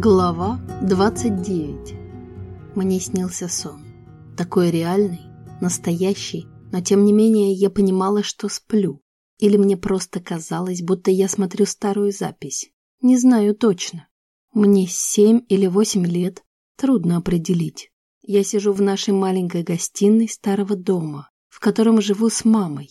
Глава 29 Мне снился сон. Такой реальный, настоящий, но тем не менее я понимала, что сплю. Или мне просто казалось, будто я смотрю старую запись. Не знаю точно. Мне семь или восемь лет, трудно определить. Я сижу в нашей маленькой гостиной старого дома, в котором живу с мамой.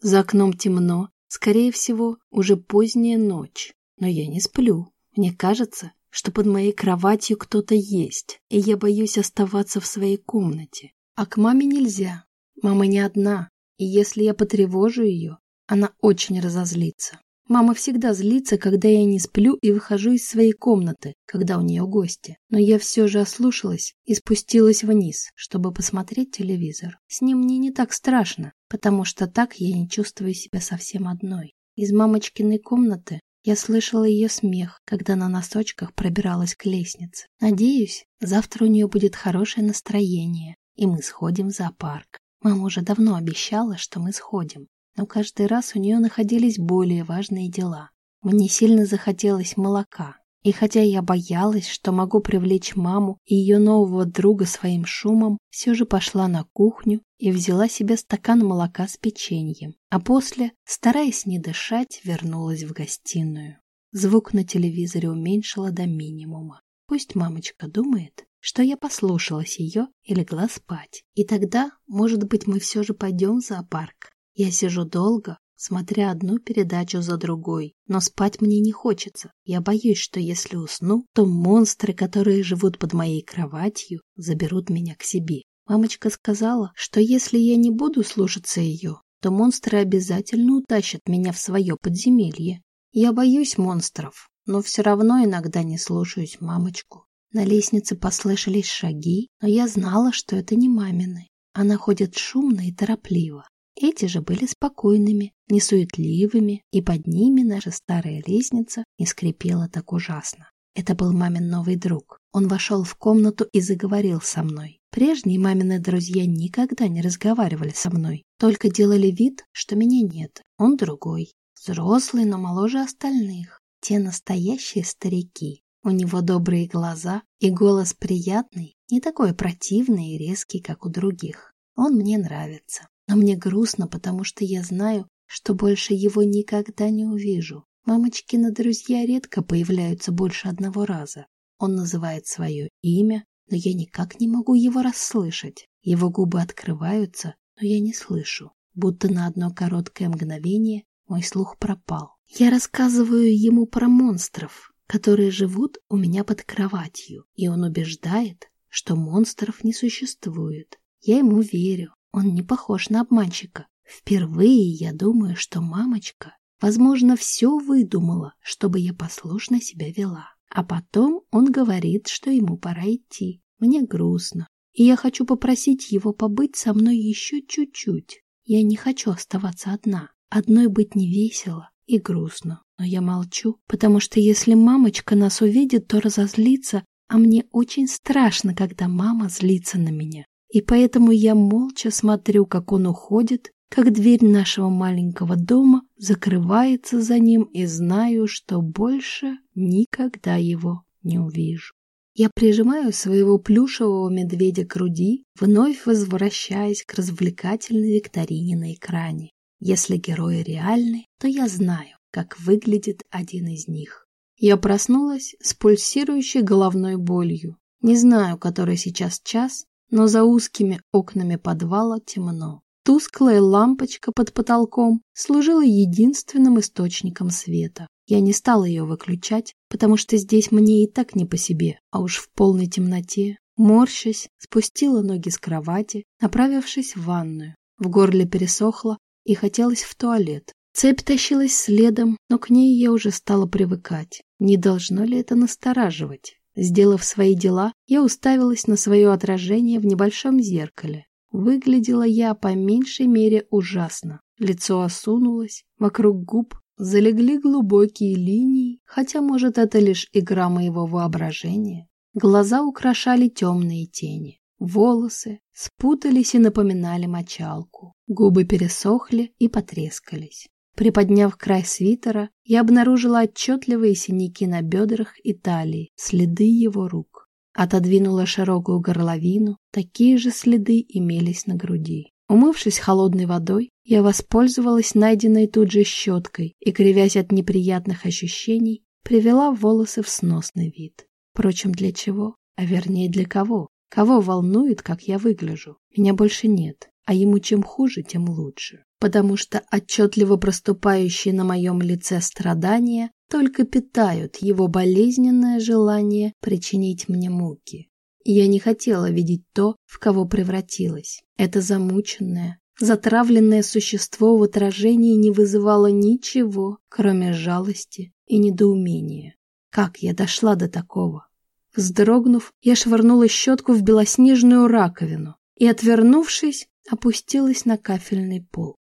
За окном темно, скорее всего, уже поздняя ночь, но я не сплю. Мне кажется, что под моей кроватью кто-то есть, и я боюсь оставаться в своей комнате. А к маме нельзя. Мама не одна, и если я потревожу ее, она очень разозлится. Мама всегда злится, когда я не сплю и выхожу из своей комнаты, когда у нее гости. Но я все же ослушалась и спустилась вниз, чтобы посмотреть телевизор. С ним мне не так страшно, потому что так я не чувствую себя совсем одной. Из мамочкиной комнаты я слышала ее смех, когда на носочках пробиралась к лестнице. Надеюсь, завтра у нее будет хорошее настроение, и мы сходим в зоопарк. Мама уже давно обещала, что мы сходим, но каждый раз у нее находились более важные дела. Мне сильно захотелось молока, и хотя я боялась, что могу привлечь маму и ее нового друга своим шумом, все же пошла на кухню и взяла себе стакан молока с печеньем. А после, стараясь не дышать, вернулась в гостиную. Звук на телевизоре уменьшила до минимума. Пусть мамочка думает, что я послушалась ее и легла спать. И тогда, может быть, мы все же пойдем в зоопарк. Я сижу долго, смотря одну передачу за другой. Но спать мне не хочется. Я боюсь, что если усну, то монстры, которые живут под моей кроватью, заберут меня к себе. Мамочка сказала, что если я не буду слушаться ее, то монстры обязательно утащат меня в свое подземелье. Я боюсь монстров, но все равно иногда не слушаюсь мамочку. На лестнице послышались шаги, но я знала, что это не мамины. Она ходит шумно и торопливо. Эти же были спокойными, несуетливыми, и под ними наша старая лестница не скрипела так ужасно. Это был мамин новый друг. Он вошел в комнату и заговорил со мной. Прежние мамины друзья никогда не разговаривали со мной, только делали вид, что меня нет. Он другой, взрослый, но моложе остальных. Те настоящие старики. У него добрые глаза и голос приятный, не такой противный и резкий, как у других. Он мне нравится. Но мне грустно, потому что я знаю, что больше его никогда не увижу. Мамочкины друзья редко появляются больше одного раза. Он называет свое имя, но я никак не могу его расслышать. Его губы открываются, но я не слышу. Будто на одно короткое мгновение мой слух пропал. Я рассказываю ему про монстров, которые живут у меня под кроватью, и он убеждает, что монстров не существует. Я ему верю, он не похож на обманщика. Впервые я думаю, что мамочка, возможно, все выдумала, чтобы я послушно себя вела. А потом он говорит, что ему пора идти. Мне грустно. И я хочу попросить его побыть со мной еще чуть-чуть. Я не хочу оставаться одна. Одной быть не весело и грустно. Но я молчу, потому что если мамочка нас увидит, то разозлится, а мне очень страшно, когда мама злится на меня. И поэтому я молча смотрю, как он уходит, как дверь нашего маленького дома закрывается за ним и знаю, что больше никогда его не увижу. Я прижимаю своего плюшевого медведя к груди, вновь возвращаясь к развлекательной викторине на экране. Если герои реальны, то я знаю, как выглядит один из них. Я проснулась с пульсирующей головной болью. Не знаю, который сейчас час, но за узкими окнами подвала темно. Тусклая лампочка под потолком служила единственным источником света. Я не стала ее выключать, потому что здесь мне и так не по себе, а уж в полной темноте, морщась, спустила ноги с кровати, направившись в ванную. В горле пересохло и хотелось в туалет. Цепь тащилась следом, но к ней я уже стала привыкать. Не должно ли это настораживать? Сделав свои дела, я уставилась на свое отражение в небольшом зеркале. Выглядела я по меньшей мере ужасно. Лицо осунулось, вокруг губ залегли глубокие линии, хотя, может, это лишь игра моего воображения. Глаза украшали темные тени. Волосы спутались и напоминали мочалку. Губы пересохли и потрескались. Приподняв край свитера, я обнаружила отчетливые синяки на бедрах и талии, следы его рук. Отодвинула широкую горловину, такие же следы имелись на груди. Умывшись холодной водой, я воспользовалась найденной тут же щеткой и, кривясь от неприятных ощущений, привела волосы в сносный вид. Впрочем, для чего? А вернее, для кого? Кого волнует, как я выгляжу? Меня больше нет, а ему чем хуже, тем лучше потому что отчетливо проступающие на моем лице страдания только питают его болезненное желание причинить мне муки. Я не хотела видеть то, в кого превратилась. Это замученное, затравленное существо в отражении не вызывало ничего, кроме жалости и недоумения. Как я дошла до такого? Вздрогнув, я швырнула щетку в белоснежную раковину и, отвернувшись, опустилась на кафельный пол.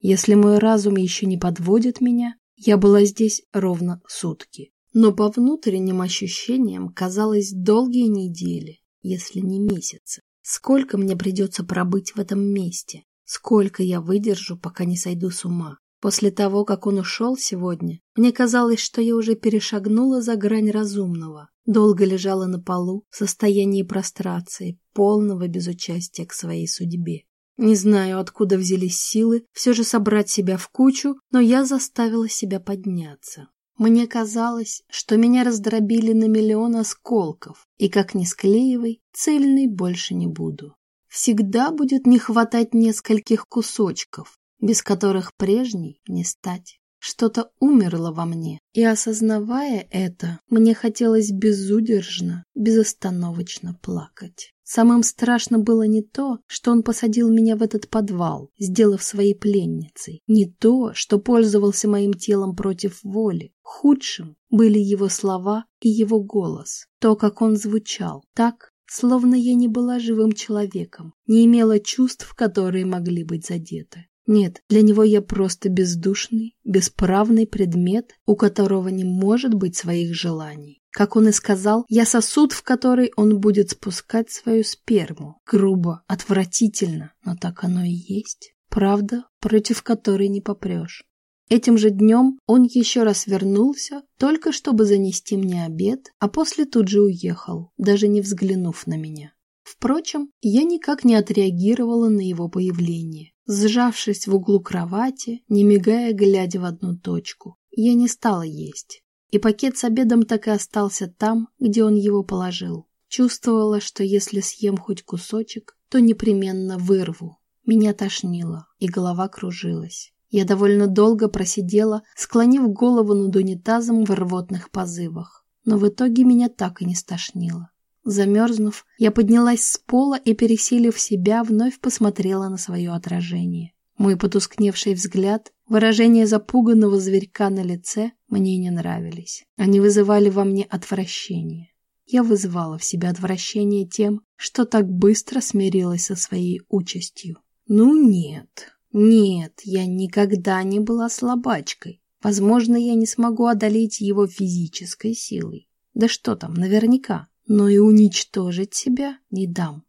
Если мой разум еще не подводит меня, я была здесь ровно сутки. Но по внутренним ощущениям казалось долгие недели, если не месяцы. Сколько мне придется пробыть в этом месте? Сколько я выдержу, пока не сойду с ума? После того, как он ушел сегодня, мне казалось, что я уже перешагнула за грань разумного. Долго лежала на полу в состоянии прострации, полного безучастия к своей судьбе. Не знаю, откуда взялись силы все же собрать себя в кучу, но я заставила себя подняться. Мне казалось, что меня раздробили на миллион осколков, и как ни склеивай, цельной больше не буду. Всегда будет не хватать нескольких кусочков, без которых прежней не стать. Что-то умерло во мне, и, осознавая это, мне хотелось безудержно, безостановочно плакать. Самым страшно было не то, что он посадил меня в этот подвал, сделав своей пленницей, не то, что пользовался моим телом против воли. Худшим были его слова и его голос, то, как он звучал, так, словно я не была живым человеком, не имела чувств, которые могли быть задеты. Нет, для него я просто бездушный, бесправный предмет, у которого не может быть своих желаний. Как он и сказал, я сосуд, в который он будет спускать свою сперму. Грубо, отвратительно, но так оно и есть. Правда, против которой не попрешь. Этим же днем он еще раз вернулся, только чтобы занести мне обед, а после тут же уехал, даже не взглянув на меня. Впрочем, я никак не отреагировала на его появление, сжавшись в углу кровати, не мигая, глядя в одну точку. Я не стала есть и пакет с обедом так и остался там, где он его положил. Чувствовала, что если съем хоть кусочек, то непременно вырву. Меня тошнило, и голова кружилась. Я довольно долго просидела, склонив голову над унитазом в рвотных позывах. Но в итоге меня так и не стошнило. Замерзнув, я поднялась с пола и, пересилив себя, вновь посмотрела на свое отражение. Мой потускневший взгляд, выражение запуганного зверька на лице мне не нравились. Они вызывали во мне отвращение. Я вызывала в себе отвращение тем, что так быстро смирилась со своей участью. Ну нет, нет, я никогда не была слабачкой. Возможно, я не смогу одолеть его физической силой. Да что там, наверняка. Но и уничтожить себя не дам.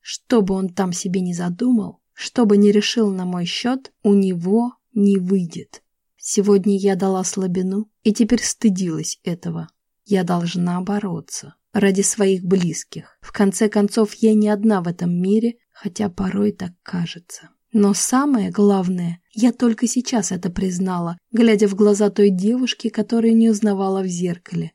Что бы он там себе не задумал, что бы ни решил на мой счет, у него не выйдет. Сегодня я дала слабину и теперь стыдилась этого. Я должна бороться ради своих близких. В конце концов, я не одна в этом мире, хотя порой так кажется. Но самое главное, я только сейчас это признала, глядя в глаза той девушки, которую не узнавала в зеркале.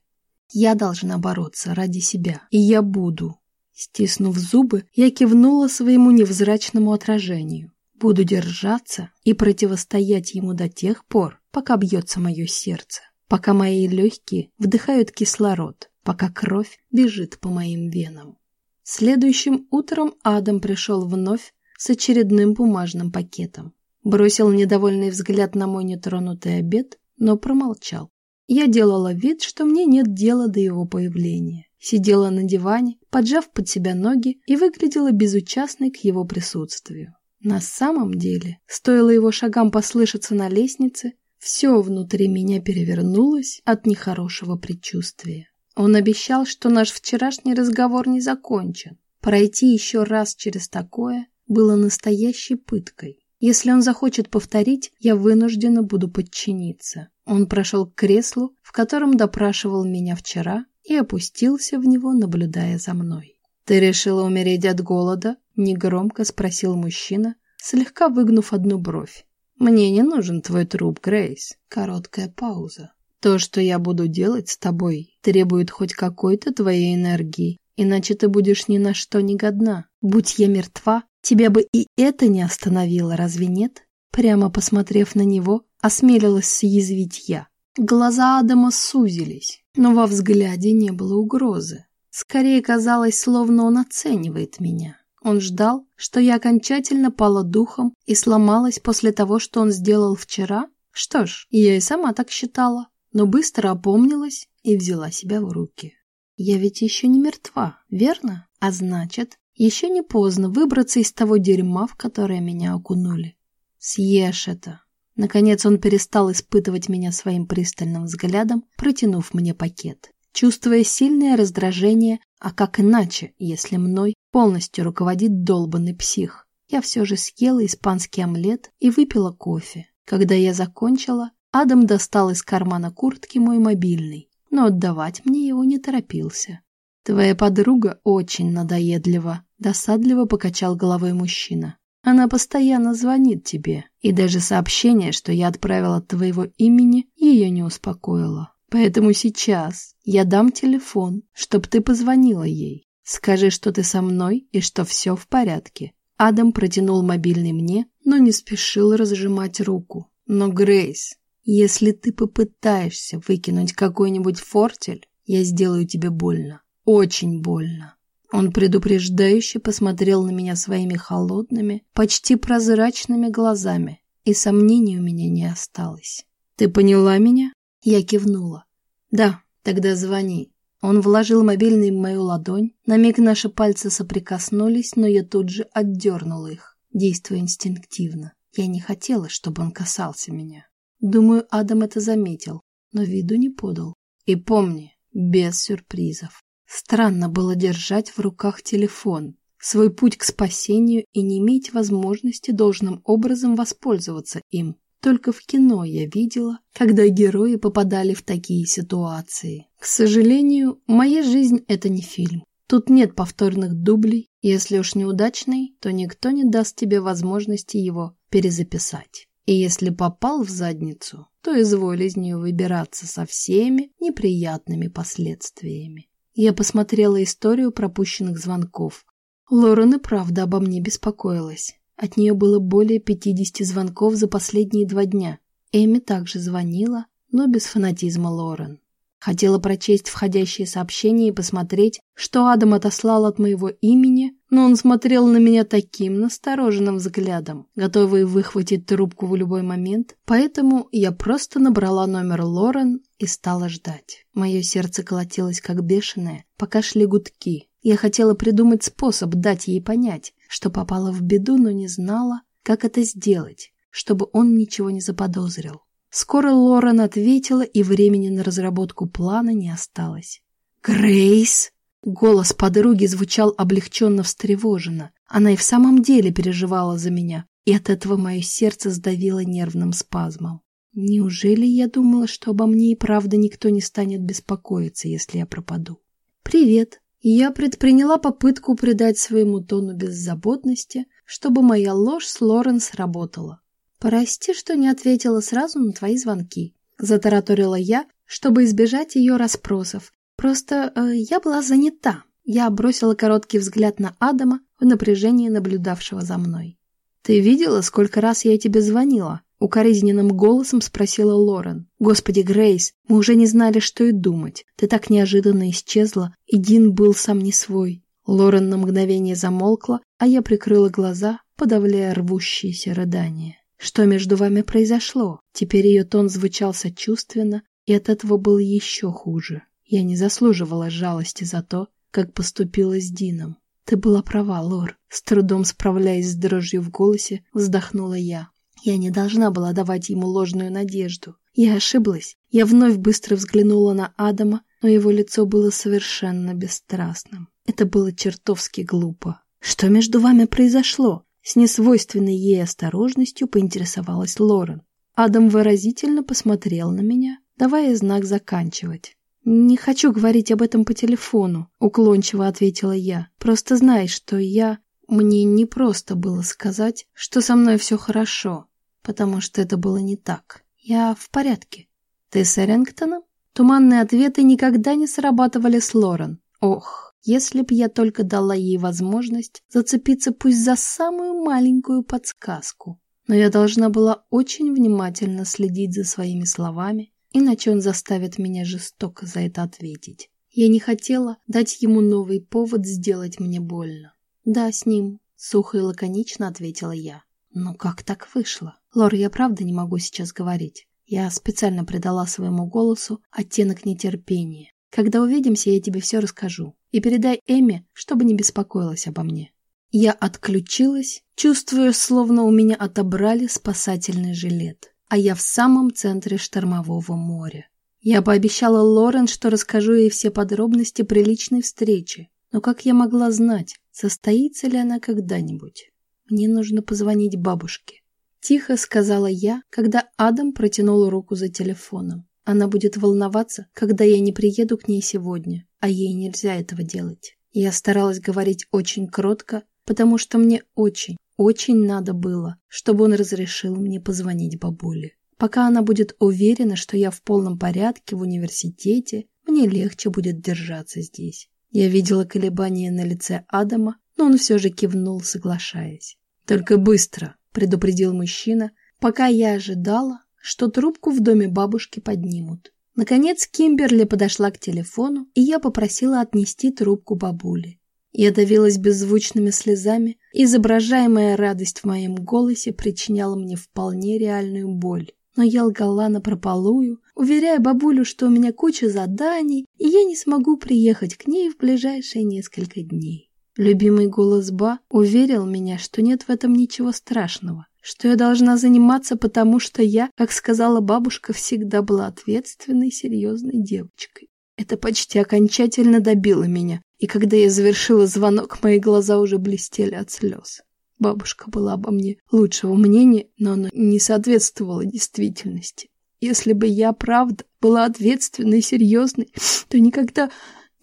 Я должна бороться ради себя, и я буду. Стиснув зубы, я кивнула своему невзрачному отражению. Буду держаться и противостоять ему до тех пор, пока бьется мое сердце, пока мои легкие вдыхают кислород, пока кровь бежит по моим венам. Следующим утром Адам пришел вновь с очередным бумажным пакетом. Бросил недовольный взгляд на мой нетронутый обед, но промолчал. Я делала вид, что мне нет дела до его появления сидела на диване, поджав под себя ноги и выглядела безучастной к его присутствию. На самом деле, стоило его шагам послышаться на лестнице, все внутри меня перевернулось от нехорошего предчувствия. Он обещал, что наш вчерашний разговор не закончен. Пройти еще раз через такое было настоящей пыткой. Если он захочет повторить, я вынуждена буду подчиниться. Он прошел к креслу, в котором допрашивал меня вчера, и опустился в него, наблюдая за мной. «Ты решила умереть от голода?» — негромко спросил мужчина, слегка выгнув одну бровь. «Мне не нужен твой труп, Грейс». Короткая пауза. «То, что я буду делать с тобой, требует хоть какой-то твоей энергии, иначе ты будешь ни на что не годна. Будь я мертва, тебя бы и это не остановило, разве нет?» Прямо посмотрев на него, осмелилась съязвить я. Глаза Адама сузились, но во взгляде не было угрозы. Скорее казалось, словно он оценивает меня. Он ждал, что я окончательно пала духом и сломалась после того, что он сделал вчера? Что ж, я и сама так считала, но быстро опомнилась и взяла себя в руки. Я ведь еще не мертва, верно? А значит, еще не поздно выбраться из того дерьма, в которое меня окунули. Съешь это. Наконец он перестал испытывать меня своим пристальным взглядом, протянув мне пакет чувствуя сильное раздражение, а как иначе, если мной полностью руководит долбанный псих. Я все же съела испанский омлет и выпила кофе. Когда я закончила, Адам достал из кармана куртки мой мобильный, но отдавать мне его не торопился. «Твоя подруга очень надоедлива», — досадливо покачал головой мужчина. «Она постоянно звонит тебе, и даже сообщение, что я отправила от твоего имени, ее не успокоило. Поэтому сейчас я дам телефон, чтоб ты позвонила ей. Скажи, что ты со мной и что все в порядке. Адам протянул мобильный мне, но не спешил разжимать руку. Но, Грейс, если ты попытаешься выкинуть какой-нибудь фортель, я сделаю тебе больно. Очень больно. Он предупреждающе посмотрел на меня своими холодными, почти прозрачными глазами, и сомнений у меня не осталось. «Ты поняла меня?» Я кивнула. «Да, тогда звони». Он вложил мобильный в мою ладонь. На миг наши пальцы соприкоснулись, но я тут же отдернула их, действуя инстинктивно. Я не хотела, чтобы он касался меня. Думаю, Адам это заметил, но виду не подал. И помни, без сюрпризов. Странно было держать в руках телефон, свой путь к спасению и не иметь возможности должным образом воспользоваться им. Только в кино я видела, когда герои попадали в такие ситуации. К сожалению, моя жизнь — это не фильм. Тут нет повторных дублей. Если уж неудачный, то никто не даст тебе возможности его перезаписать. И если попал в задницу, то изволь из нее выбираться со всеми неприятными последствиями. Я посмотрела историю пропущенных звонков. Лорен и правда обо мне беспокоилась. От нее было более 50 звонков за последние два дня. Эми также звонила, но без фанатизма Лорен. Хотела прочесть входящие сообщения и посмотреть, что Адам отослал от моего имени, но он смотрел на меня таким настороженным взглядом, готовый выхватить трубку в любой момент, поэтому я просто набрала номер Лорен и стала ждать. Мое сердце колотилось как бешеное, пока шли гудки. Я хотела придумать способ дать ей понять, что попала в беду, но не знала, как это сделать, чтобы он ничего не заподозрил. Скоро Лорен ответила, и времени на разработку плана не осталось. «Грейс!» Голос подруги звучал облегченно встревоженно. Она и в самом деле переживала за меня, и от этого мое сердце сдавило нервным спазмом. Неужели я думала, что обо мне и правда никто не станет беспокоиться, если я пропаду? «Привет!» Я предприняла попытку придать своему тону беззаботности, чтобы моя ложь с Лорен сработала. «Прости, что не ответила сразу на твои звонки», — затараторила я, чтобы избежать ее расспросов. «Просто э, я была занята». Я бросила короткий взгляд на Адама в напряжении наблюдавшего за мной. «Ты видела, сколько раз я тебе звонила?» Укоризненным голосом спросила Лорен. «Господи, Грейс, мы уже не знали, что и думать. Ты так неожиданно исчезла, и Дин был сам не свой». Лорен на мгновение замолкла, а я прикрыла глаза, подавляя рвущиеся рыдания. «Что между вами произошло?» Теперь ее тон звучал сочувственно, и от этого был еще хуже. Я не заслуживала жалости за то, как поступила с Дином. «Ты была права, Лор», — с трудом справляясь с дрожью в голосе, вздохнула я. Я не должна была давать ему ложную надежду. Я ошиблась. Я вновь быстро взглянула на Адама, но его лицо было совершенно бесстрастным. Это было чертовски глупо. «Что между вами произошло?» С несвойственной ей осторожностью поинтересовалась Лорен. Адам выразительно посмотрел на меня, давая знак заканчивать. «Не хочу говорить об этом по телефону», — уклончиво ответила я. «Просто знай, что я...» Мне не просто было сказать, что со мной все хорошо, потому что это было не так. Я в порядке. Ты с Эрингтоном? Туманные ответы никогда не срабатывали с Лорен. Ох, если б я только дала ей возможность зацепиться пусть за самую маленькую подсказку. Но я должна была очень внимательно следить за своими словами, иначе он заставит меня жестоко за это ответить. Я не хотела дать ему новый повод сделать мне больно. «Да, с ним», — сухо и лаконично ответила я. «Ну как так вышло? Лор, я правда не могу сейчас говорить. Я специально придала своему голосу оттенок нетерпения. Когда увидимся, я тебе все расскажу. И передай Эми, чтобы не беспокоилась обо мне. Я отключилась, чувствуя, словно у меня отобрали спасательный жилет, а я в самом центре штормового моря. Я пообещала Лорен, что расскажу ей все подробности приличной встречи, но как я могла знать, состоится ли она когда-нибудь? Мне нужно позвонить бабушке. Тихо сказала я, когда Адам протянул руку за телефоном. Она будет волноваться, когда я не приеду к ней сегодня, а ей нельзя этого делать. Я старалась говорить очень кротко, потому что мне очень, очень надо было, чтобы он разрешил мне позвонить бабуле. Пока она будет уверена, что я в полном порядке в университете, мне легче будет держаться здесь. Я видела колебания на лице Адама, но он все же кивнул, соглашаясь. «Только быстро!» предупредил мужчина, пока я ожидала, что трубку в доме бабушки поднимут. Наконец Кимберли подошла к телефону, и я попросила отнести трубку бабуле. Я давилась беззвучными слезами, изображаемая радость в моем голосе причиняла мне вполне реальную боль. Но я лгала напропалую, уверяя бабулю, что у меня куча заданий, и я не смогу приехать к ней в ближайшие несколько дней. Любимый голос Ба уверил меня, что нет в этом ничего страшного, что я должна заниматься, потому что я, как сказала бабушка, всегда была ответственной, серьезной девочкой. Это почти окончательно добило меня, и когда я завершила звонок, мои глаза уже блестели от слез. Бабушка была обо мне лучшего мнения, но оно не соответствовало действительности. Если бы я, правда, была ответственной, серьезной, то никогда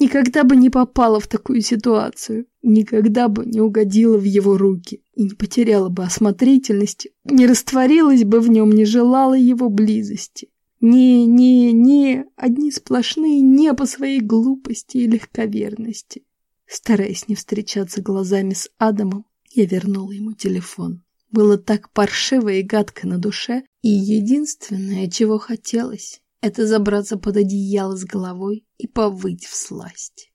Никогда бы не попала в такую ситуацию, никогда бы не угодила в его руки и не потеряла бы осмотрительности, не растворилась бы в нем, не желала его близости. Не, не, не, одни сплошные не по своей глупости и легковерности. Стараясь не встречаться глазами с Адамом, я вернула ему телефон. Было так паршиво и гадко на душе, и единственное, чего хотелось, это забраться под одеяло с головой и повыть в сласть.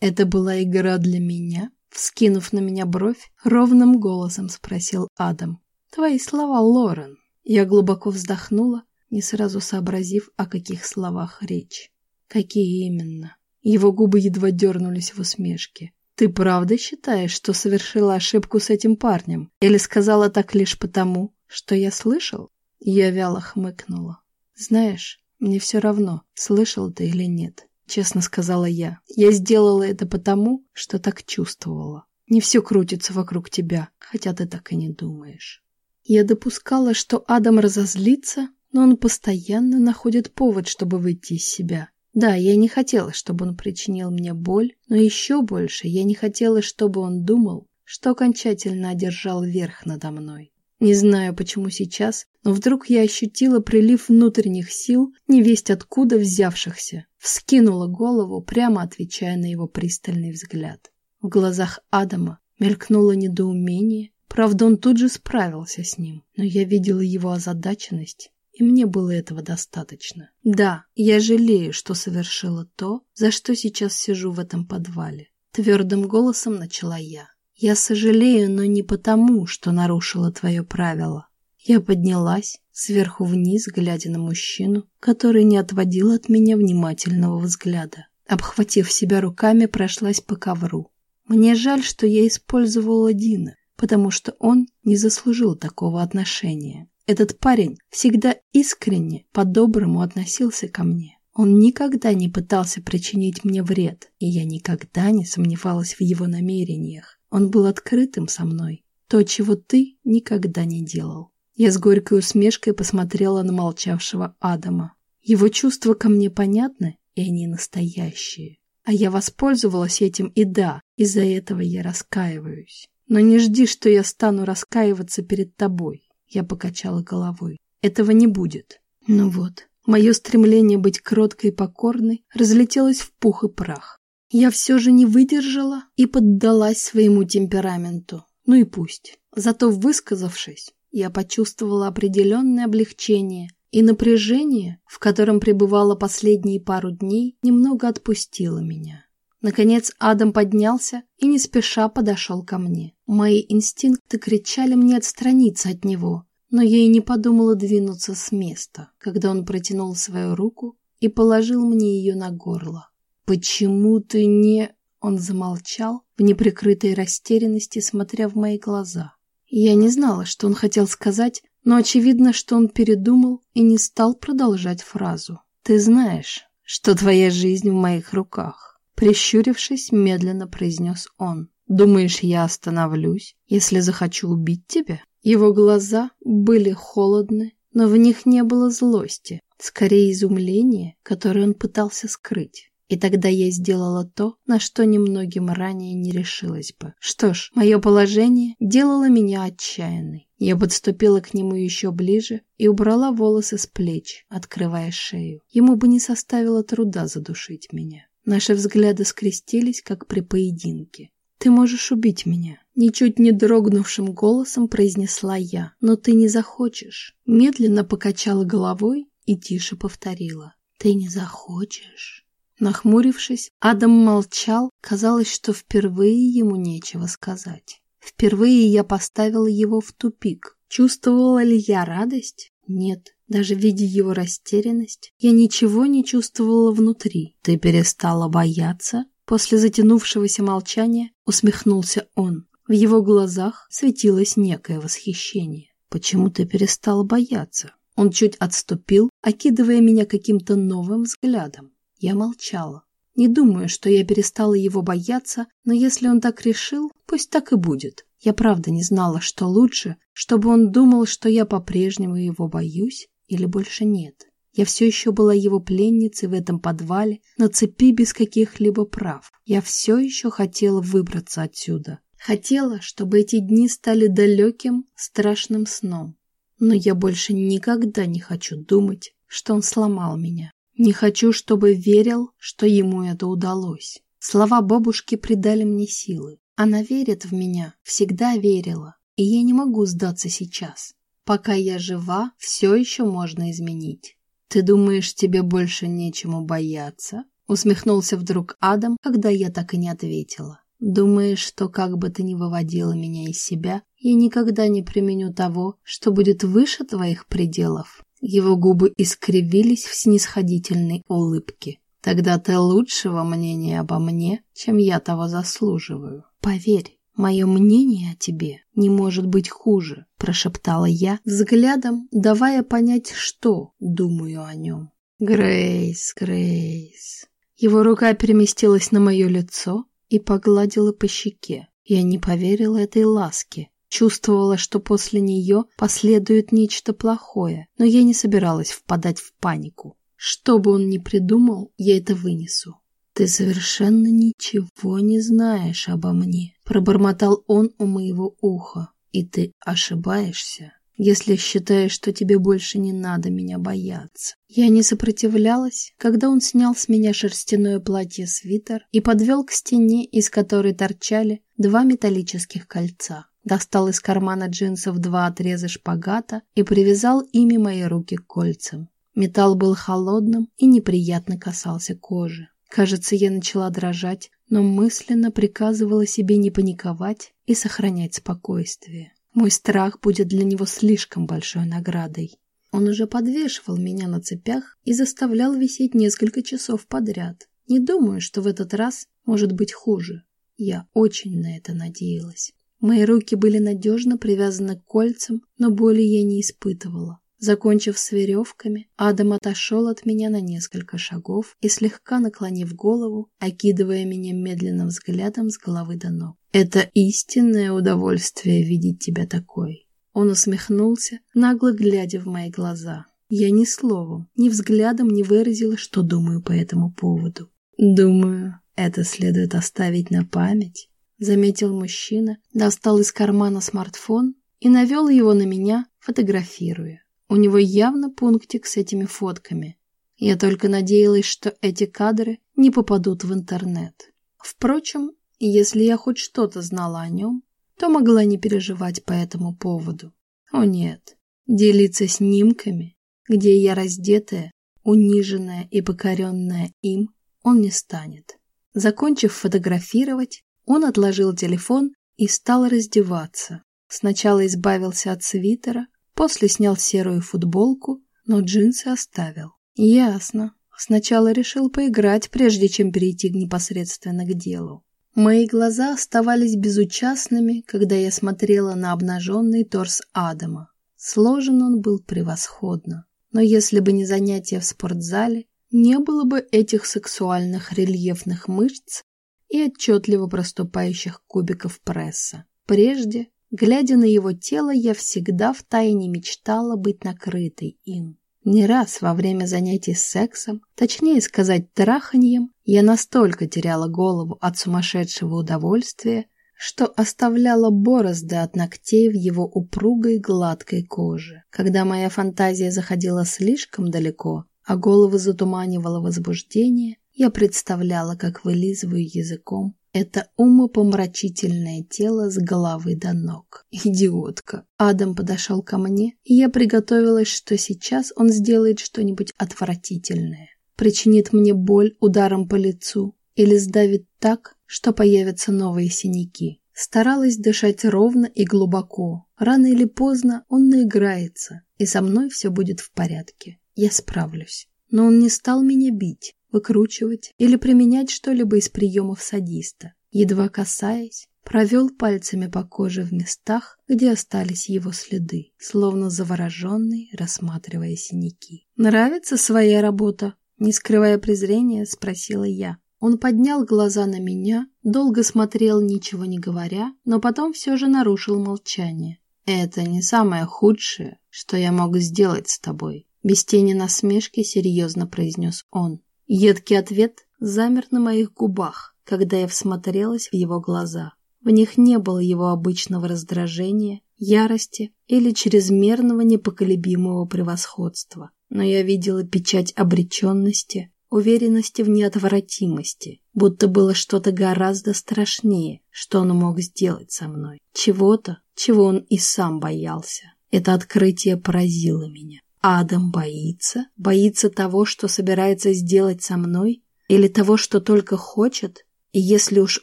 Это была игра для меня? Вскинув на меня бровь, ровным голосом спросил Адам. Твои слова, Лорен. Я глубоко вздохнула, не сразу сообразив, о каких словах речь. Какие именно? Его губы едва дернулись в усмешке. Ты правда считаешь, что совершила ошибку с этим парнем? Или сказала так лишь потому, что я слышал? Я вяло хмыкнула. Знаешь, мне все равно, слышал ты или нет, честно сказала я. Я сделала это потому, что так чувствовала. Не все крутится вокруг тебя, хотя ты так и не думаешь. Я допускала, что Адам разозлится, но он постоянно находит повод, чтобы выйти из себя. Да, я не хотела, чтобы он причинил мне боль, но еще больше я не хотела, чтобы он думал, что окончательно одержал верх надо мной. Не знаю, почему сейчас, но вдруг я ощутила прилив внутренних сил, невесть откуда взявшихся. Вскинула голову, прямо отвечая на его пристальный взгляд. В глазах Адама мелькнуло недоумение, правда, он тут же справился с ним, но я видела его озадаченность, и мне было этого достаточно. Да, я жалею, что совершила то, за что сейчас сижу в этом подвале. Твердым голосом начала я. Я сожалею, но не потому, что нарушила твое правило. Я поднялась, сверху вниз, глядя на мужчину, который не отводил от меня внимательного взгляда. Обхватив себя руками, прошлась по ковру. Мне жаль, что я использовала Дина, потому что он не заслужил такого отношения. Этот парень всегда искренне, по-доброму относился ко мне. Он никогда не пытался причинить мне вред, и я никогда не сомневалась в его намерениях. Он был открытым со мной. то, чего ты никогда не делал. Я с горькой усмешкой посмотрела на молчавшего Адама. Его чувства ко мне понятны, и они настоящие. А я воспользовалась этим, и да, из-за этого я раскаиваюсь. Но не жди, что я стану раскаиваться перед тобой. Я покачала головой. Этого не будет. Ну вот, мое стремление быть кроткой и покорной разлетелось в пух и прах. Я все же не выдержала и поддалась своему темпераменту. Ну и пусть. Зато высказавшись, я почувствовала определенное облегчение, и напряжение, в котором пребывала последние пару дней, немного отпустило меня. Наконец Адам поднялся и не спеша подошел ко мне. Мои инстинкты кричали мне отстраниться от него, но я и не подумала двинуться с места, когда он протянул свою руку и положил мне ее на горло. «Почему ты не...» Он замолчал в неприкрытой растерянности, смотря в мои глаза. Я не знала, что он хотел сказать, но очевидно, что он передумал и не стал продолжать фразу. «Ты знаешь, что твоя жизнь в моих руках». Прищурившись, медленно произнес он. «Думаешь, я остановлюсь, если захочу убить тебя?» Его глаза были холодны, но в них не было злости, скорее изумление, которое он пытался скрыть. И тогда я сделала то, на что немногим ранее не решилась бы. Что ж, мое положение делало меня отчаянной. Я подступила к нему еще ближе и убрала волосы с плеч, открывая шею. Ему бы не составило труда задушить меня. Наши взгляды скрестились, как при поединке. «Ты можешь убить меня», — ничуть не дрогнувшим голосом произнесла я. «Но ты не захочешь». Медленно покачала головой и тише повторила. «Ты не захочешь». Нахмурившись, Адам молчал, казалось, что впервые ему нечего сказать. Впервые я поставила его в тупик. Чувствовала ли я радость? Нет. Даже видя его растерянность, я ничего не чувствовала внутри. «Ты перестала бояться?» После затянувшегося молчания усмехнулся он. В его глазах светилось некое восхищение. «Почему ты перестала бояться?» Он чуть отступил, окидывая меня каким-то новым взглядом. Я молчала. Не думаю, что я перестала его бояться, но если он так решил, пусть так и будет. Я правда не знала, что лучше, чтобы он думал, что я по-прежнему его боюсь, или больше нет. Я все еще была его пленницей в этом подвале, на цепи без каких-либо прав. Я все еще хотела выбраться отсюда. Хотела, чтобы эти дни стали далеким, страшным сном. Но я больше никогда не хочу думать, что он сломал меня. Не хочу, чтобы верил, что ему это удалось. Слова бабушки придали мне силы. Она верит в меня, всегда верила, и я не могу сдаться сейчас. Пока я жива, все еще можно изменить. Ты думаешь, тебе больше нечему бояться? Усмехнулся вдруг Адам, когда я так и не ответила. Думаешь, что как бы ты ни выводила меня из себя, я никогда не применю того, что будет выше твоих пределов? Его губы искривились в снисходительной улыбке. Тогда ты лучшего мнения обо мне, чем я того заслуживаю. Поверь, «Мое мнение о тебе не может быть хуже», – прошептала я, взглядом давая понять, что думаю о нем. «Грейс, Грейс». Его рука переместилась на мое лицо и погладила по щеке. Я не поверила этой ласке. Чувствовала, что после нее последует нечто плохое, но я не собиралась впадать в панику. Что бы он ни придумал, я это вынесу. «Ты совершенно ничего не знаешь обо мне», — пробормотал он у моего уха. «И ты ошибаешься, если считаешь, что тебе больше не надо меня бояться». Я не сопротивлялась, когда он снял с меня шерстяное платье-свитер и подвел к стене, из которой торчали два металлических кольца. Достал из кармана джинсов два отреза шпагата и привязал ими мои руки к кольцам. Металл был холодным и неприятно касался кожи. Кажется, я начала дрожать, но мысленно приказывала себе не паниковать и сохранять спокойствие. Мой страх будет для него слишком большой наградой. Он уже подвешивал меня на цепях и заставлял висеть несколько часов подряд. Не думаю, что в этот раз может быть хуже. Я очень на это надеялась. Мои руки были надежно привязаны к кольцам, но боли я не испытывала. Закончив с веревками, Адам отошел от меня на несколько шагов и, слегка наклонив голову, окидывая меня медленным взглядом с головы до ног. «Это истинное удовольствие видеть тебя такой». Он усмехнулся, нагло глядя в мои глаза. Я ни словом, ни взглядом не выразила, что думаю по этому поводу. «Думаю, это следует оставить на память», — заметил мужчина, достал из кармана смартфон и навел его на меня, фотографируя. У него явно пунктик с этими фотками. Я только надеялась, что эти кадры не попадут в интернет. Впрочем, если я хоть что-то знала о нем, то могла не переживать по этому поводу. О нет, делиться снимками, где я раздетая, униженная и покоренная им, он не станет. Закончив фотографировать, он отложил телефон и стал раздеваться. Сначала избавился от свитера, после снял серую футболку, но джинсы оставил. Ясно. Сначала решил поиграть, прежде чем перейти непосредственно к делу. Мои глаза оставались безучастными, когда я смотрела на обнаженный торс Адама. Сложен он был превосходно. Но если бы не занятия в спортзале, не было бы этих сексуальных рельефных мышц и отчетливо проступающих кубиков пресса. Прежде Глядя на его тело, я всегда втайне мечтала быть накрытой им. Не раз во время занятий сексом, точнее сказать траханьем, я настолько теряла голову от сумасшедшего удовольствия, что оставляла борозды от ногтей в его упругой гладкой коже. Когда моя фантазия заходила слишком далеко, а голову затуманивало возбуждение, я представляла, как вылизываю языком это умопомрачительное тело с головы до ног. Идиотка. Адам подошел ко мне, и я приготовилась, что сейчас он сделает что-нибудь отвратительное. Причинит мне боль ударом по лицу или сдавит так, что появятся новые синяки. Старалась дышать ровно и глубоко. Рано или поздно он наиграется, и со мной все будет в порядке. Я справлюсь. Но он не стал меня бить выкручивать или применять что-либо из приемов садиста. Едва касаясь, провел пальцами по коже в местах, где остались его следы, словно завороженный, рассматривая синяки. «Нравится своя работа?» Не скрывая презрения, спросила я. Он поднял глаза на меня, долго смотрел, ничего не говоря, но потом все же нарушил молчание. «Это не самое худшее, что я мог сделать с тобой», без тени насмешки серьезно произнес он. Едкий ответ замер на моих губах, когда я всмотрелась в его глаза. В них не было его обычного раздражения, ярости или чрезмерного непоколебимого превосходства. Но я видела печать обреченности, уверенности в неотвратимости, будто было что-то гораздо страшнее, что он мог сделать со мной. Чего-то, чего он и сам боялся. Это открытие поразило меня. Адам боится? Боится того, что собирается сделать со мной? Или того, что только хочет? И если уж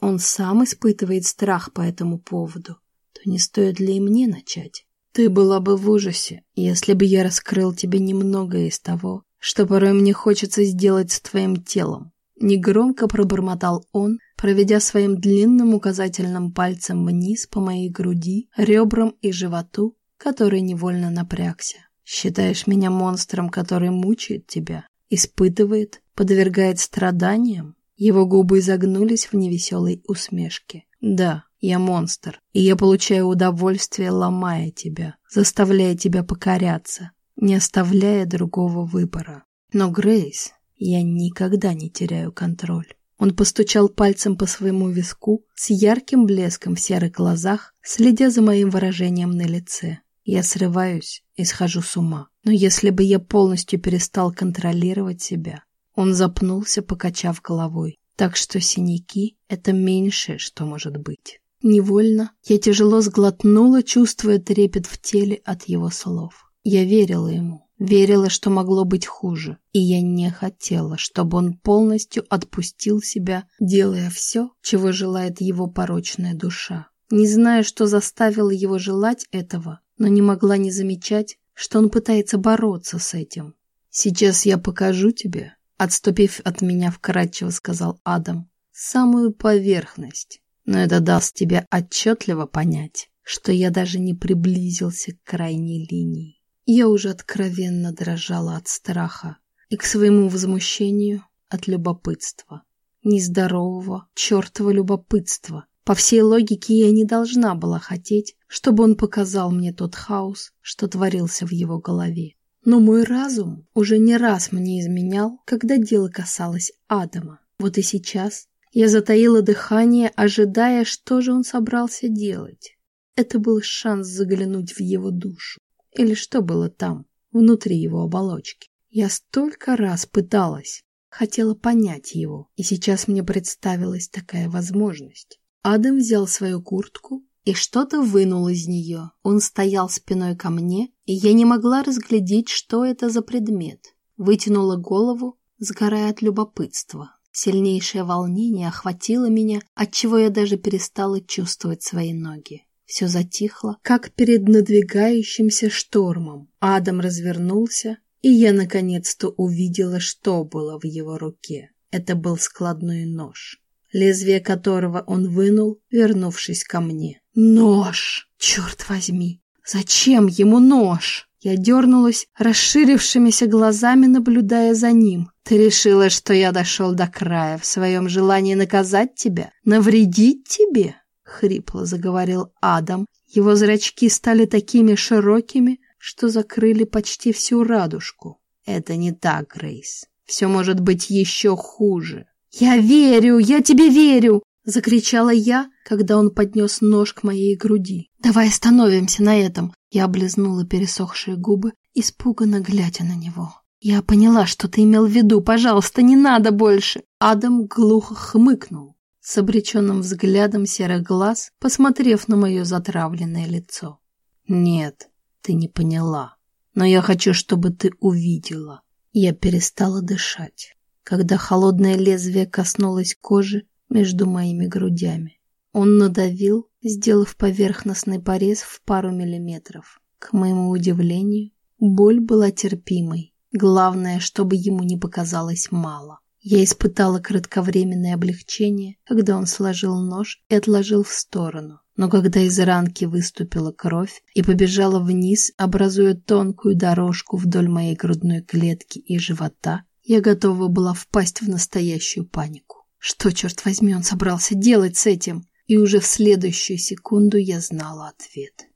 он сам испытывает страх по этому поводу, то не стоит ли и мне начать? Ты была бы в ужасе, если бы я раскрыл тебе немного из того, что порой мне хочется сделать с твоим телом. Негромко пробормотал он, проведя своим длинным указательным пальцем вниз по моей груди, ребрам и животу, который невольно напрягся. Считаешь меня монстром, который мучает тебя, испытывает, подвергает страданиям? Его губы изогнулись в невеселой усмешке. Да, я монстр, и я получаю удовольствие, ломая тебя, заставляя тебя покоряться, не оставляя другого выбора. Но, Грейс, я никогда не теряю контроль. Он постучал пальцем по своему виску с ярким блеском в серых глазах, следя за моим выражением на лице. Я срываюсь и схожу с ума. Но если бы я полностью перестал контролировать себя... Он запнулся, покачав головой. Так что синяки — это меньшее, что может быть. Невольно я тяжело сглотнула, чувствуя трепет в теле от его слов. Я верила ему, верила, что могло быть хуже, и я не хотела, чтобы он полностью отпустил себя, делая все, чего желает его порочная душа. Не знаю, что заставило его желать этого, но не могла не замечать, что он пытается бороться с этим. «Сейчас я покажу тебе», — отступив от меня вкратчиво сказал Адам, «самую поверхность, но это даст тебе отчетливо понять, что я даже не приблизился к крайней линии. Я уже откровенно дрожала от страха и к своему возмущению от любопытства. Нездорового, чертова любопытства. По всей логике я не должна была хотеть, чтобы он показал мне тот хаос, что творился в его голове. Но мой разум уже не раз мне изменял, когда дело касалось Адама. Вот и сейчас я затаила дыхание, ожидая, что же он собрался делать. Это был шанс заглянуть в его душу. Или что было там, внутри его оболочки. Я столько раз пыталась, хотела понять его, и сейчас мне представилась такая возможность. Адам взял свою куртку и что-то вынул из нее. Он стоял спиной ко мне, и я не могла разглядеть, что это за предмет. Вытянула голову, сгорая от любопытства. Сильнейшее волнение охватило меня, отчего я даже перестала чувствовать свои ноги. Все затихло, как перед надвигающимся штормом. Адам развернулся, и я наконец-то увидела, что было в его руке. Это был складной нож, лезвие которого он вынул, вернувшись ко мне. Нож! Черт возьми! Зачем ему нож? Я дернулась, расширившимися глазами, наблюдая за ним. Ты решила, что я дошел до края в своем желании наказать тебя? Навредить тебе? Хрипло заговорил Адам. Его зрачки стали такими широкими, что закрыли почти всю радужку. Это не так, Грейс. Все может быть еще хуже. «Я верю! Я тебе верю!» — закричала я, когда он поднес нож к моей груди. «Давай остановимся на этом!» Я облизнула пересохшие губы, испуганно глядя на него. «Я поняла, что ты имел в виду. Пожалуйста, не надо больше!» Адам глухо хмыкнул, с обреченным взглядом серых глаз, посмотрев на мое затравленное лицо. «Нет, ты не поняла. Но я хочу, чтобы ты увидела». Я перестала дышать, когда холодное лезвие коснулось кожи между моими грудями. Он надавил, сделав поверхностный порез в пару миллиметров. К моему удивлению, боль была терпимой. Главное, чтобы ему не показалось мало. Я испытала кратковременное облегчение, когда он сложил нож и отложил в сторону. Но когда из ранки выступила кровь и побежала вниз, образуя тонкую дорожку вдоль моей грудной клетки и живота, я готова была впасть в настоящую панику. Что, черт возьми, он собрался делать с этим? И уже в следующую секунду я знала ответ.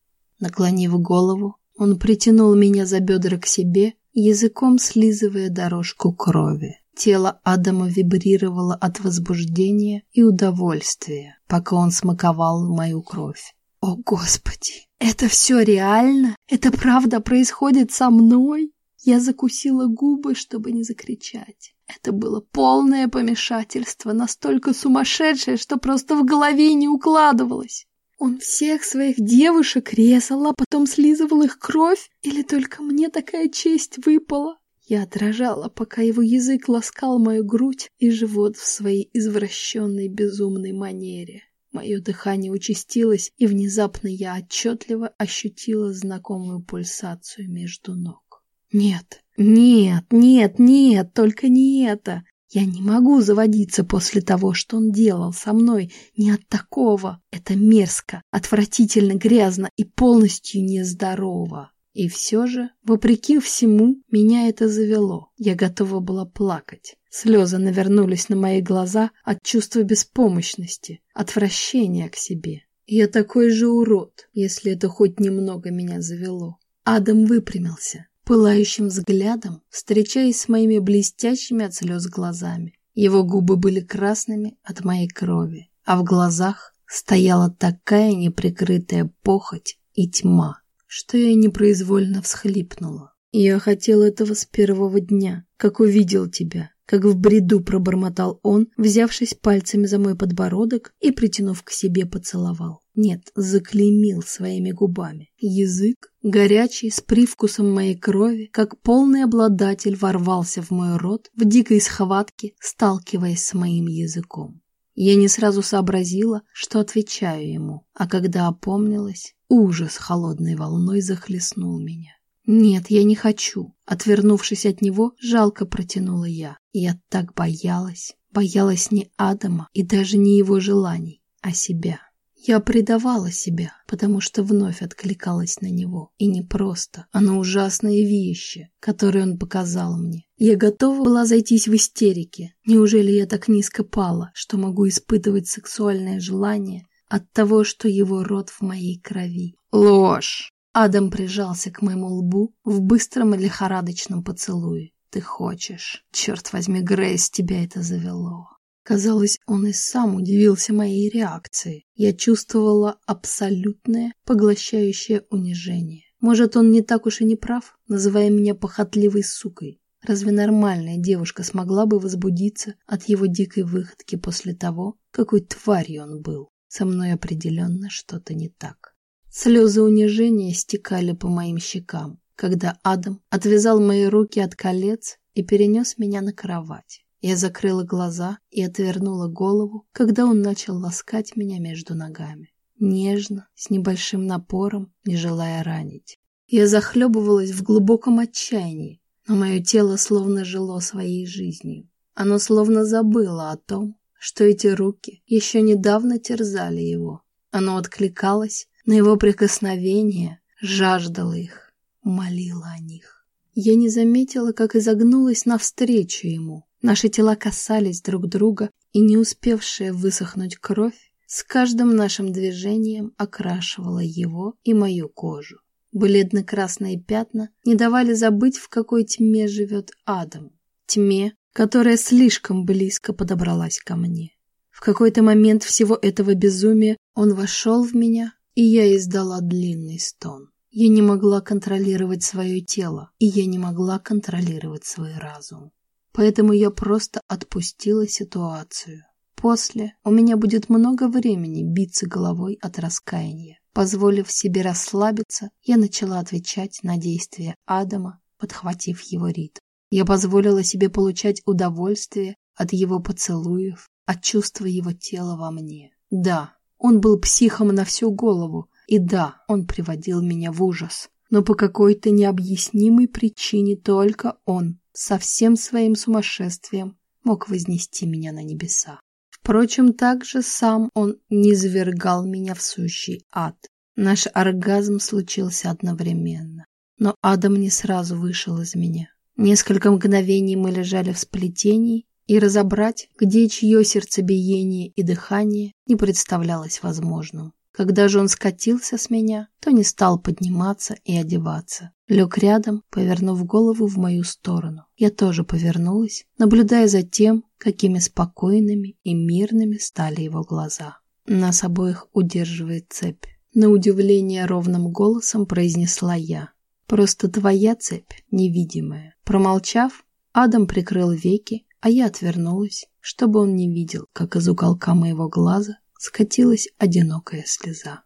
Наклонив голову, он притянул меня за бедра к себе, языком слизывая дорожку крови. Тело Адама вибрировало от возбуждения и удовольствия, пока он смаковал мою кровь. О, Господи! Это все реально? Это правда происходит со мной? Я закусила губы, чтобы не закричать. Это было полное помешательство, настолько сумасшедшее, что просто в голове не укладывалось. Он всех своих девушек резал, а потом слизывал их кровь? Или только мне такая честь выпала? Я отражала, пока его язык ласкал мою грудь и живот в своей извращенной безумной манере. Мое дыхание участилось, и внезапно я отчетливо ощутила знакомую пульсацию между ног. Нет, нет, нет, нет, только не это. Я не могу заводиться после того, что он делал со мной. Не от такого. Это мерзко, отвратительно, грязно и полностью нездорово. И все же, вопреки всему, меня это завело. Я готова была плакать. Слезы навернулись на мои глаза от чувства беспомощности, отвращения к себе. Я такой же урод, если это хоть немного меня завело. Адам выпрямился, пылающим взглядом, встречаясь с моими блестящими от слез глазами. Его губы были красными от моей крови, а в глазах стояла такая неприкрытая похоть и тьма, что я непроизвольно всхлипнула. Я хотел этого с первого дня, как увидел тебя, как в бреду пробормотал он, взявшись пальцами за мой подбородок и, притянув к себе, поцеловал. Нет, заклеймил своими губами. Язык, горячий, с привкусом моей крови, как полный обладатель ворвался в мой рот в дикой схватке, сталкиваясь с моим языком. Я не сразу сообразила, что отвечаю ему, а когда опомнилась, ужас холодной волной захлестнул меня. «Нет, я не хочу!» Отвернувшись от него, жалко протянула я. Я так боялась. Боялась не Адама и даже не его желаний, а себя. Я предавала себя, потому что вновь откликалась на него. И не просто, а на ужасные вещи, которые он показал мне. Я готова была зайтись в истерике. Неужели я так низко пала, что могу испытывать сексуальное желание от того, что его рот в моей крови? Ложь! Адам прижался к моему лбу в быстром и лихорадочном поцелуе. Ты хочешь. Черт возьми, Грейс, тебя это завело. Казалось, он и сам удивился моей реакции. Я чувствовала абсолютное поглощающее унижение. Может, он не так уж и не прав, называя меня похотливой сукой. Разве нормальная девушка смогла бы возбудиться от его дикой выходки после того, какой тварью он был? Со мной определенно что-то не так. Слезы унижения стекали по моим щекам, когда Адам отвязал мои руки от колец и перенес меня на кровать. Я закрыла глаза и отвернула голову, когда он начал ласкать меня между ногами. Нежно, с небольшим напором, не желая ранить. Я захлебывалась в глубоком отчаянии, но мое тело словно жило своей жизнью. Оно словно забыло о том, что эти руки еще недавно терзали его. Оно откликалось на его прикосновения, жаждало их, молило о них. Я не заметила, как изогнулась навстречу ему, Наши тела касались друг друга, и не успевшая высохнуть кровь с каждым нашим движением окрашивала его и мою кожу. Бледно-красные пятна не давали забыть, в какой тьме живет Адам. Тьме, которая слишком близко подобралась ко мне. В какой-то момент всего этого безумия он вошел в меня, и я издала длинный стон. Я не могла контролировать свое тело, и я не могла контролировать свой разум. Поэтому я просто отпустила ситуацию. После у меня будет много времени биться головой от раскаяния. Позволив себе расслабиться, я начала отвечать на действия Адама, подхватив его ритм. Я позволила себе получать удовольствие от его поцелуев, от чувства его тела во мне. Да, он был психом на всю голову, и да, он приводил меня в ужас. Но по какой-то необъяснимой причине только он со всем своим сумасшествием мог вознести меня на небеса. Впрочем, также сам он не завергал меня в сущий ад. Наш оргазм случился одновременно. Но Адам не сразу вышел из меня. Несколько мгновений мы лежали в сплетении, и разобрать, где чье сердцебиение и дыхание, не представлялось возможным. Когда же он скатился с меня, то не стал подниматься и одеваться. Лег рядом, повернув голову в мою сторону. Я тоже повернулась, наблюдая за тем, какими спокойными и мирными стали его глаза. Нас обоих удерживает цепь. На удивление ровным голосом произнесла я. Просто твоя цепь невидимая. Промолчав, Адам прикрыл веки, а я отвернулась, чтобы он не видел, как из уголка моего глаза скатилась одинокая слеза.